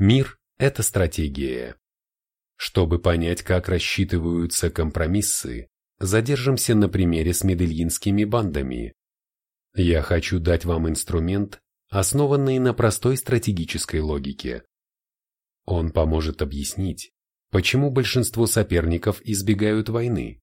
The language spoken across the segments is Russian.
Мир – это стратегия. Чтобы понять, как рассчитываются компромиссы, задержимся на примере с медельинскими бандами. Я хочу дать вам инструмент, основанный на простой стратегической логике. Он поможет объяснить, почему большинство соперников избегают войны.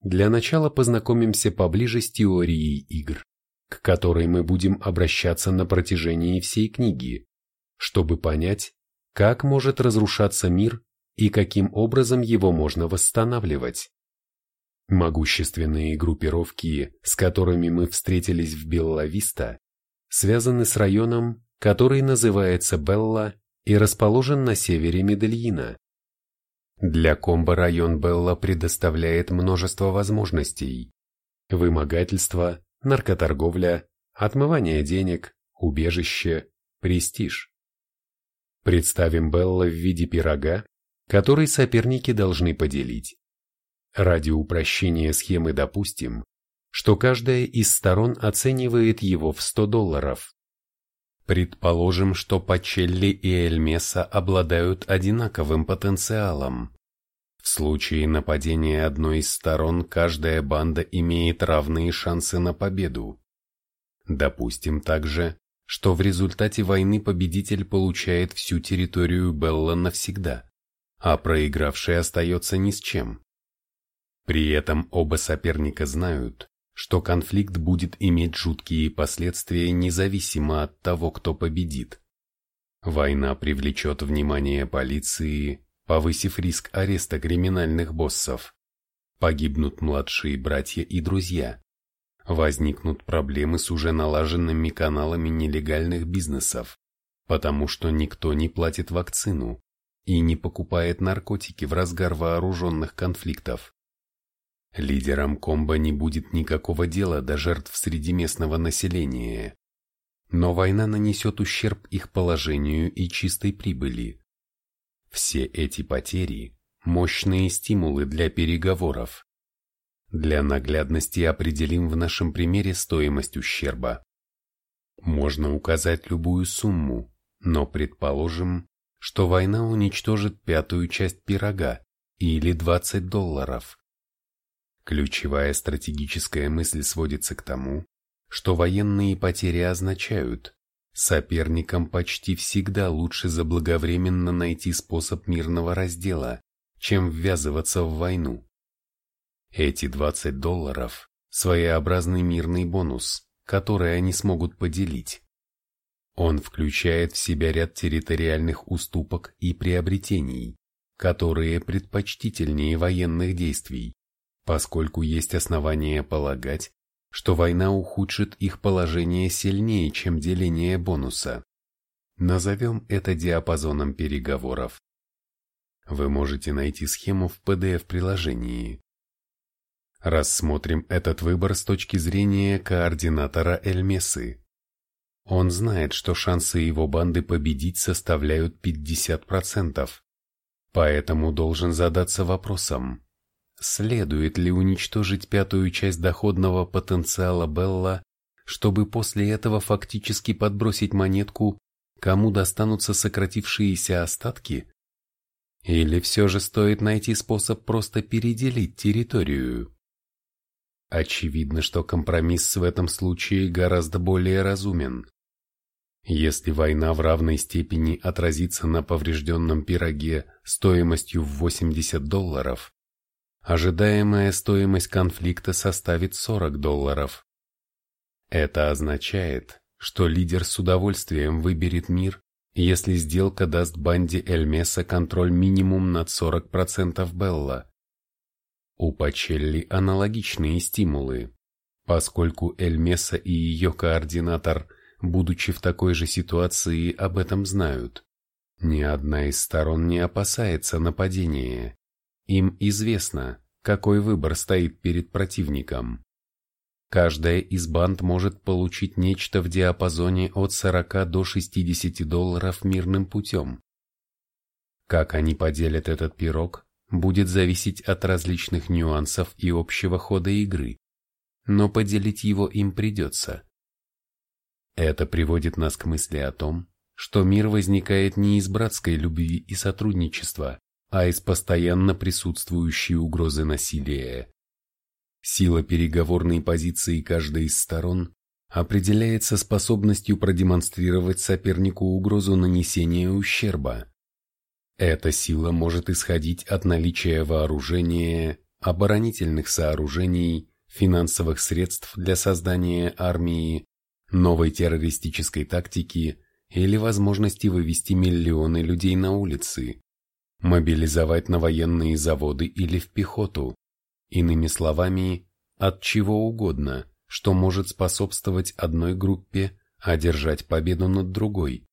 Для начала познакомимся поближе с теорией игр, к которой мы будем обращаться на протяжении всей книги, чтобы понять, как может разрушаться мир и каким образом его можно восстанавливать. Могущественные группировки, с которыми мы встретились в Беллависта, связаны с районом, который называется Белла и расположен на севере Медельина. Для комбо район Белла предоставляет множество возможностей. Вымогательство, наркоторговля, отмывание денег, убежище, престиж. Представим Белла в виде пирога, который соперники должны поделить. Ради упрощения схемы допустим, что каждая из сторон оценивает его в 100 долларов. Предположим, что Пачелли и Эльмеса обладают одинаковым потенциалом. В случае нападения одной из сторон каждая банда имеет равные шансы на победу. Допустим также, что в результате войны победитель получает всю территорию Белла навсегда, а проигравший остается ни с чем. При этом оба соперника знают, что конфликт будет иметь жуткие последствия независимо от того, кто победит. Война привлечет внимание полиции, повысив риск ареста криминальных боссов. Погибнут младшие братья и друзья. Возникнут проблемы с уже налаженными каналами нелегальных бизнесов, потому что никто не платит вакцину и не покупает наркотики в разгар вооруженных конфликтов. Лидерам комбо не будет никакого дела до жертв среди местного населения. Но война нанесет ущерб их положению и чистой прибыли. Все эти потери – мощные стимулы для переговоров. Для наглядности определим в нашем примере стоимость ущерба. Можно указать любую сумму, но предположим, что война уничтожит пятую часть пирога или 20 долларов. Ключевая стратегическая мысль сводится к тому, что военные потери означают, соперникам почти всегда лучше заблаговременно найти способ мирного раздела, чем ввязываться в войну. Эти 20 долларов – своеобразный мирный бонус, который они смогут поделить. Он включает в себя ряд территориальных уступок и приобретений, которые предпочтительнее военных действий поскольку есть основания полагать, что война ухудшит их положение сильнее, чем деление бонуса. Назовем это диапазоном переговоров. Вы можете найти схему в PDF-приложении. Рассмотрим этот выбор с точки зрения координатора Эльмесы. Он знает, что шансы его банды победить составляют 50%, поэтому должен задаться вопросом, Следует ли уничтожить пятую часть доходного потенциала Белла, чтобы после этого фактически подбросить монетку, кому достанутся сократившиеся остатки? Или все же стоит найти способ просто переделить территорию? Очевидно, что компромисс в этом случае гораздо более разумен. Если война в равной степени отразится на поврежденном пироге стоимостью в 80 долларов, ожидаемая стоимость конфликта составит 40 долларов. Это означает, что лидер с удовольствием выберет мир, если сделка даст банде Эльмеса контроль минимум над 40% Белла. У Пачелли аналогичные стимулы, поскольку Эльмеса и ее координатор, будучи в такой же ситуации, об этом знают. Ни одна из сторон не опасается нападения. Им известно, какой выбор стоит перед противником. Каждая из банд может получить нечто в диапазоне от 40 до 60 долларов мирным путем. Как они поделят этот пирог, будет зависеть от различных нюансов и общего хода игры, но поделить его им придется. Это приводит нас к мысли о том, что мир возникает не из братской любви и сотрудничества, а из постоянно присутствующей угрозы насилия. Сила переговорной позиции каждой из сторон определяется способностью продемонстрировать сопернику угрозу нанесения ущерба. Эта сила может исходить от наличия вооружения, оборонительных сооружений, финансовых средств для создания армии, новой террористической тактики или возможности вывести миллионы людей на улицы, мобилизовать на военные заводы или в пехоту, иными словами, от чего угодно, что может способствовать одной группе одержать победу над другой.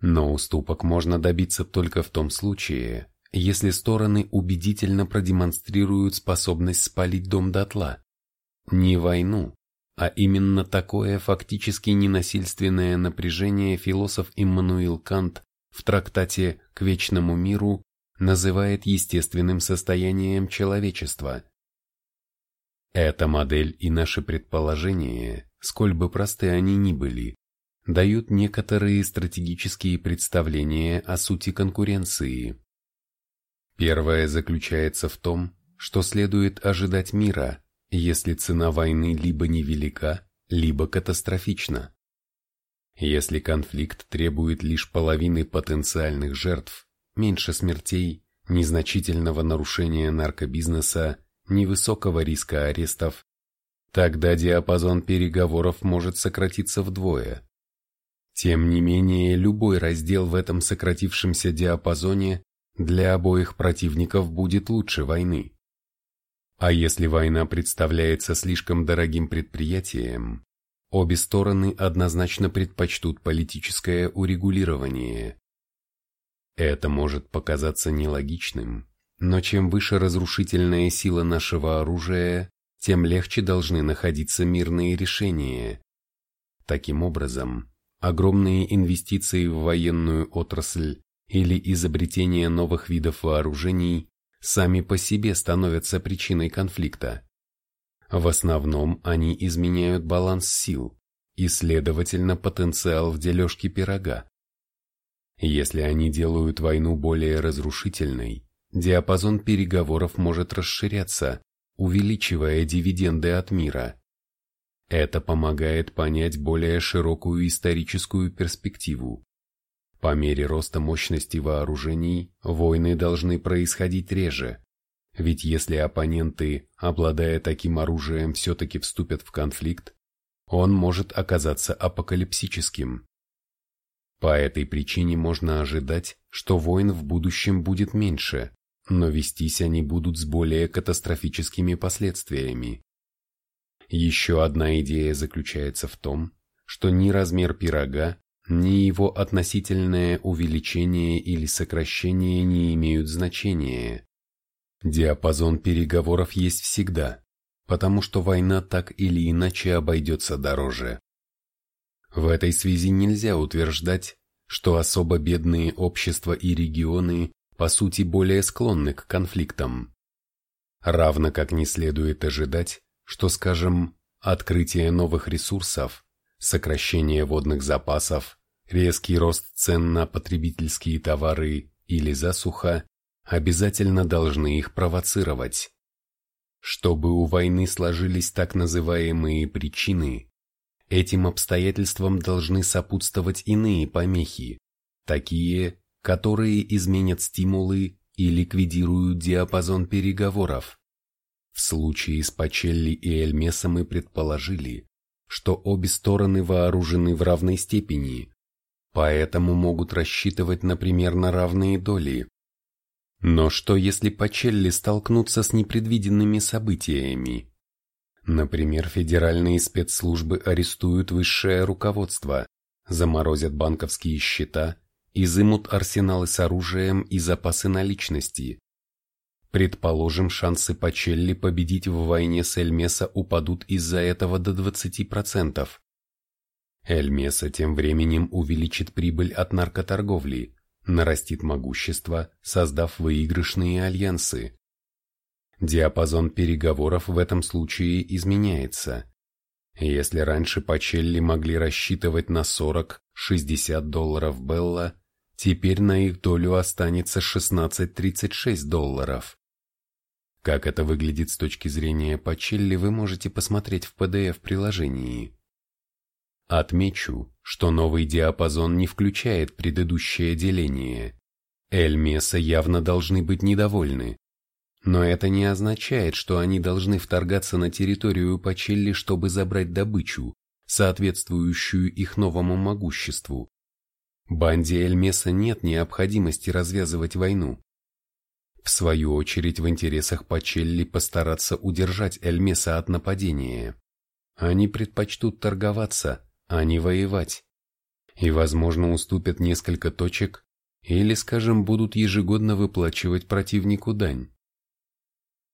Но уступок можно добиться только в том случае, если стороны убедительно продемонстрируют способность спалить дом дотла. Не войну, а именно такое фактически ненасильственное напряжение философ Иммануил Кант в трактате «К вечному миру» называет естественным состоянием человечества. Эта модель и наши предположения, сколь бы просты они ни были, дают некоторые стратегические представления о сути конкуренции. Первое заключается в том, что следует ожидать мира, если цена войны либо невелика, либо катастрофична. Если конфликт требует лишь половины потенциальных жертв, меньше смертей, незначительного нарушения наркобизнеса, невысокого риска арестов, тогда диапазон переговоров может сократиться вдвое. Тем не менее, любой раздел в этом сократившемся диапазоне для обоих противников будет лучше войны. А если война представляется слишком дорогим предприятием, обе стороны однозначно предпочтут политическое урегулирование. Это может показаться нелогичным, но чем выше разрушительная сила нашего оружия, тем легче должны находиться мирные решения. Таким образом, огромные инвестиции в военную отрасль или изобретение новых видов вооружений сами по себе становятся причиной конфликта. В основном они изменяют баланс сил и, следовательно, потенциал в дележке пирога. Если они делают войну более разрушительной, диапазон переговоров может расширяться, увеличивая дивиденды от мира. Это помогает понять более широкую историческую перспективу. По мере роста мощности вооружений, войны должны происходить реже, ведь если оппоненты, обладая таким оружием, все-таки вступят в конфликт, он может оказаться апокалипсическим. По этой причине можно ожидать, что войн в будущем будет меньше, но вестись они будут с более катастрофическими последствиями. Еще одна идея заключается в том, что ни размер пирога, ни его относительное увеличение или сокращение не имеют значения. Диапазон переговоров есть всегда, потому что война так или иначе обойдется дороже. В этой связи нельзя утверждать, что особо бедные общества и регионы по сути более склонны к конфликтам. Равно как не следует ожидать, что, скажем, открытие новых ресурсов, сокращение водных запасов, резкий рост цен на потребительские товары или засуха обязательно должны их провоцировать. Чтобы у войны сложились так называемые причины, этим обстоятельствам должны сопутствовать иные помехи, такие, которые изменят стимулы и ликвидируют диапазон переговоров. В случае с Пачелли и Эльмеса мы предположили, что обе стороны вооружены в равной степени, поэтому могут рассчитывать, на равные доли. Но что если Пачелли столкнутся с непредвиденными событиями? Например, федеральные спецслужбы арестуют высшее руководство, заморозят банковские счета, изымут арсеналы с оружием и запасы наличности. Предположим, шансы Пачелли победить в войне с Эльмеса упадут из-за этого до 20%. Эльмеса тем временем увеличит прибыль от наркоторговли, нарастит могущество, создав выигрышные альянсы. Диапазон переговоров в этом случае изменяется. Если раньше Пачелли могли рассчитывать на 40, 60 долларов Белла, теперь на их долю останется 16,36 долларов. Как это выглядит с точки зрения Пачелли, вы можете посмотреть в PDF-приложении. Отмечу, что новый диапазон не включает предыдущее деление. Эльмеса явно должны быть недовольны. Но это не означает, что они должны вторгаться на территорию Пачелли, чтобы забрать добычу, соответствующую их новому могуществу. Банде Эльмеса нет необходимости развязывать войну. В свою очередь в интересах Пачелли постараться удержать Эльмеса от нападения. Они предпочтут торговаться, а не воевать. И, возможно, уступят несколько точек или, скажем, будут ежегодно выплачивать противнику дань.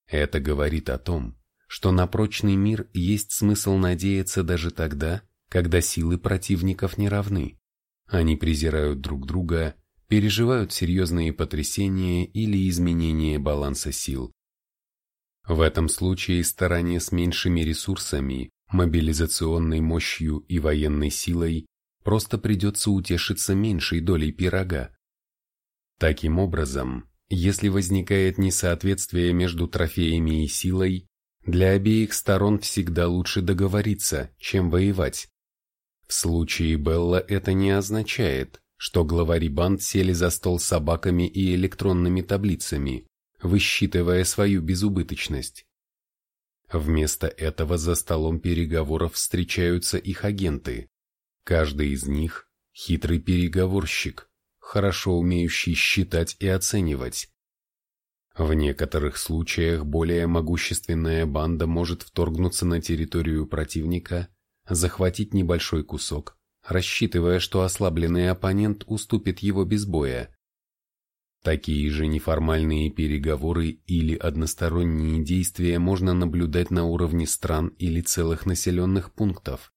Это говорит о том, что на прочный мир есть смысл надеяться даже тогда, когда силы противников не равны. Они презирают друг друга переживают серьезные потрясения или изменения баланса сил. В этом случае стороне с меньшими ресурсами, мобилизационной мощью и военной силой просто придется утешиться меньшей долей пирога. Таким образом, если возникает несоответствие между трофеями и силой, для обеих сторон всегда лучше договориться, чем воевать. В случае Белла это не означает, что главари банд сели за стол с собаками и электронными таблицами, высчитывая свою безубыточность. Вместо этого за столом переговоров встречаются их агенты. Каждый из них – хитрый переговорщик, хорошо умеющий считать и оценивать. В некоторых случаях более могущественная банда может вторгнуться на территорию противника, захватить небольшой кусок, рассчитывая, что ослабленный оппонент уступит его без боя. Такие же неформальные переговоры или односторонние действия можно наблюдать на уровне стран или целых населенных пунктов.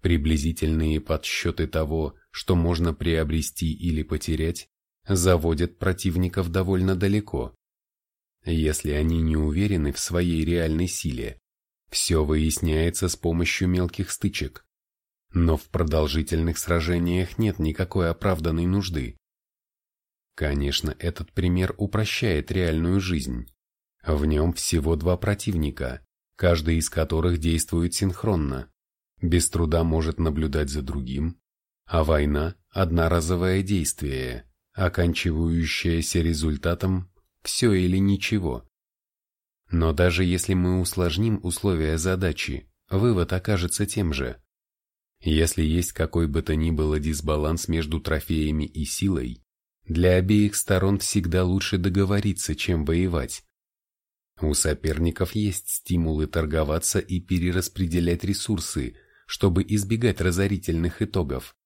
Приблизительные подсчеты того, что можно приобрести или потерять, заводят противников довольно далеко. Если они не уверены в своей реальной силе, все выясняется с помощью мелких стычек. Но в продолжительных сражениях нет никакой оправданной нужды. Конечно, этот пример упрощает реальную жизнь. В нем всего два противника, каждый из которых действует синхронно, без труда может наблюдать за другим, а война – одноразовое действие, оканчивающееся результатом «все или ничего». Но даже если мы усложним условия задачи, вывод окажется тем же. Если есть какой бы то ни было дисбаланс между трофеями и силой, для обеих сторон всегда лучше договориться, чем воевать. У соперников есть стимулы торговаться и перераспределять ресурсы, чтобы избегать разорительных итогов.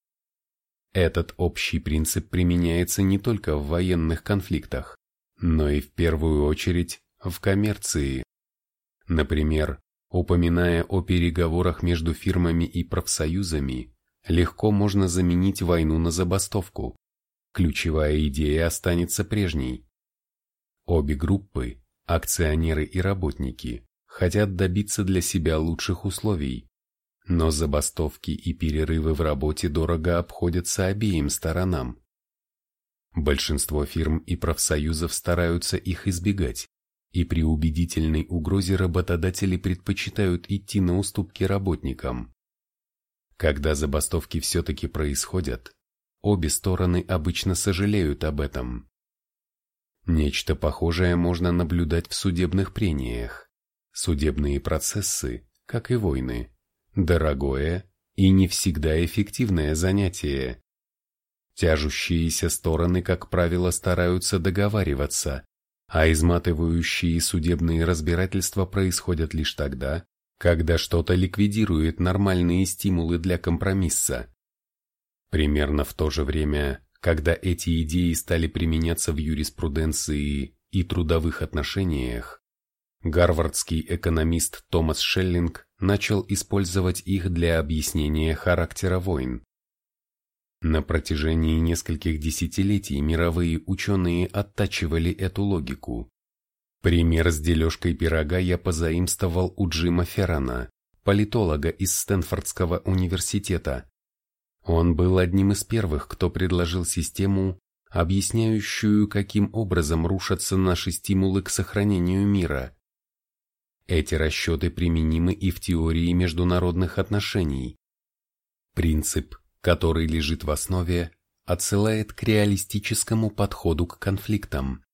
Этот общий принцип применяется не только в военных конфликтах, но и в первую очередь в коммерции. Например, Упоминая о переговорах между фирмами и профсоюзами, легко можно заменить войну на забастовку. Ключевая идея останется прежней. Обе группы, акционеры и работники, хотят добиться для себя лучших условий, но забастовки и перерывы в работе дорого обходятся обеим сторонам. Большинство фирм и профсоюзов стараются их избегать, и при убедительной угрозе работодатели предпочитают идти на уступки работникам. Когда забастовки все-таки происходят, обе стороны обычно сожалеют об этом. Нечто похожее можно наблюдать в судебных прениях. Судебные процессы, как и войны, дорогое и не всегда эффективное занятие. Тяжущиеся стороны, как правило, стараются договариваться, а изматывающие судебные разбирательства происходят лишь тогда, когда что-то ликвидирует нормальные стимулы для компромисса. Примерно в то же время, когда эти идеи стали применяться в юриспруденции и трудовых отношениях, гарвардский экономист Томас Шеллинг начал использовать их для объяснения характера войн. На протяжении нескольких десятилетий мировые ученые оттачивали эту логику. Пример с дележкой пирога я позаимствовал у Джима Феррана, политолога из Стэнфордского университета. Он был одним из первых, кто предложил систему, объясняющую, каким образом рушатся наши стимулы к сохранению мира. Эти расчеты применимы и в теории международных отношений. Принцип, который лежит в основе, отсылает к реалистическому подходу к конфликтам,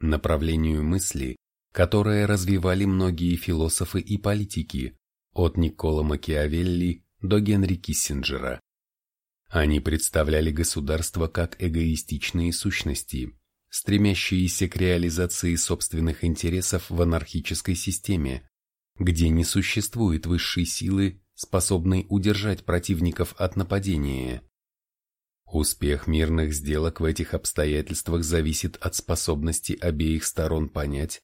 направлению мысли, которое развивали многие философы и политики, от Никола Макиавелли до Генри Киссинджера. Они представляли государство как эгоистичные сущности, стремящиеся к реализации собственных интересов в анархической системе, где не существует высшей силы, способной удержать противников от нападения. Успех мирных сделок в этих обстоятельствах зависит от способности обеих сторон понять,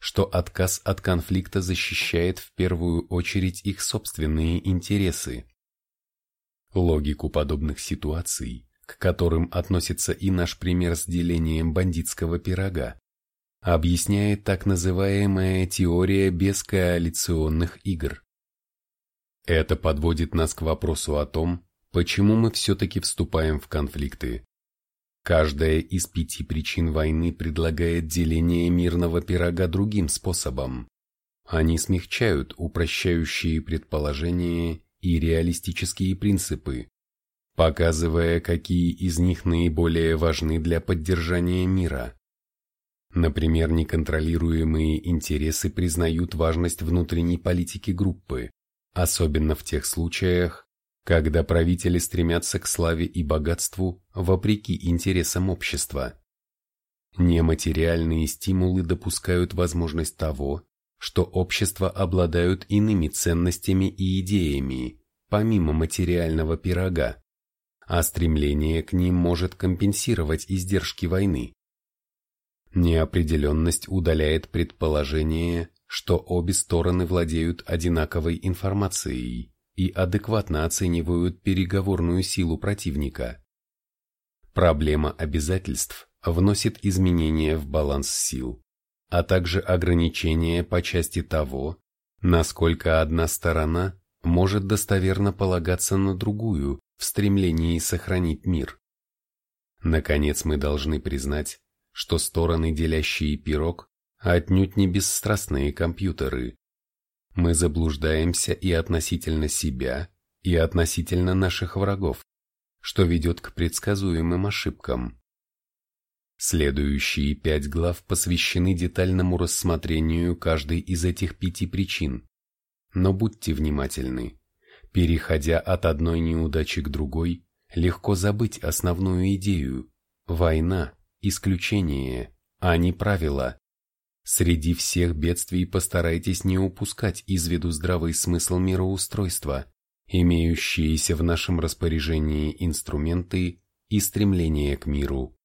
что отказ от конфликта защищает в первую очередь их собственные интересы. Логику подобных ситуаций, к которым относится и наш пример с делением бандитского пирога, объясняет так называемая теория бескоалиционных игр. Это подводит нас к вопросу о том, почему мы все-таки вступаем в конфликты. Каждая из пяти причин войны предлагает деление мирного пирога другим способом. Они смягчают упрощающие предположения и реалистические принципы, показывая, какие из них наиболее важны для поддержания мира. Например, неконтролируемые интересы признают важность внутренней политики группы, особенно в тех случаях, когда правители стремятся к славе и богатству вопреки интересам общества. Нематериальные стимулы допускают возможность того, что общества обладают иными ценностями и идеями, помимо материального пирога, а стремление к ним может компенсировать издержки войны. Неопределенность удаляет предположение, что обе стороны владеют одинаковой информацией и адекватно оценивают переговорную силу противника. Проблема обязательств вносит изменения в баланс сил, а также ограничения по части того, насколько одна сторона может достоверно полагаться на другую в стремлении сохранить мир. Наконец мы должны признать, что стороны, делящие пирог, отнюдь не бесстрастные компьютеры. Мы заблуждаемся и относительно себя, и относительно наших врагов, что ведет к предсказуемым ошибкам. Следующие пять глав посвящены детальному рассмотрению каждой из этих пяти причин. Но будьте внимательны. Переходя от одной неудачи к другой, легко забыть основную идею. Война – исключение, а не правило. Среди всех бедствий постарайтесь не упускать из виду здравый смысл мироустройства, имеющиеся в нашем распоряжении инструменты и стремление к миру.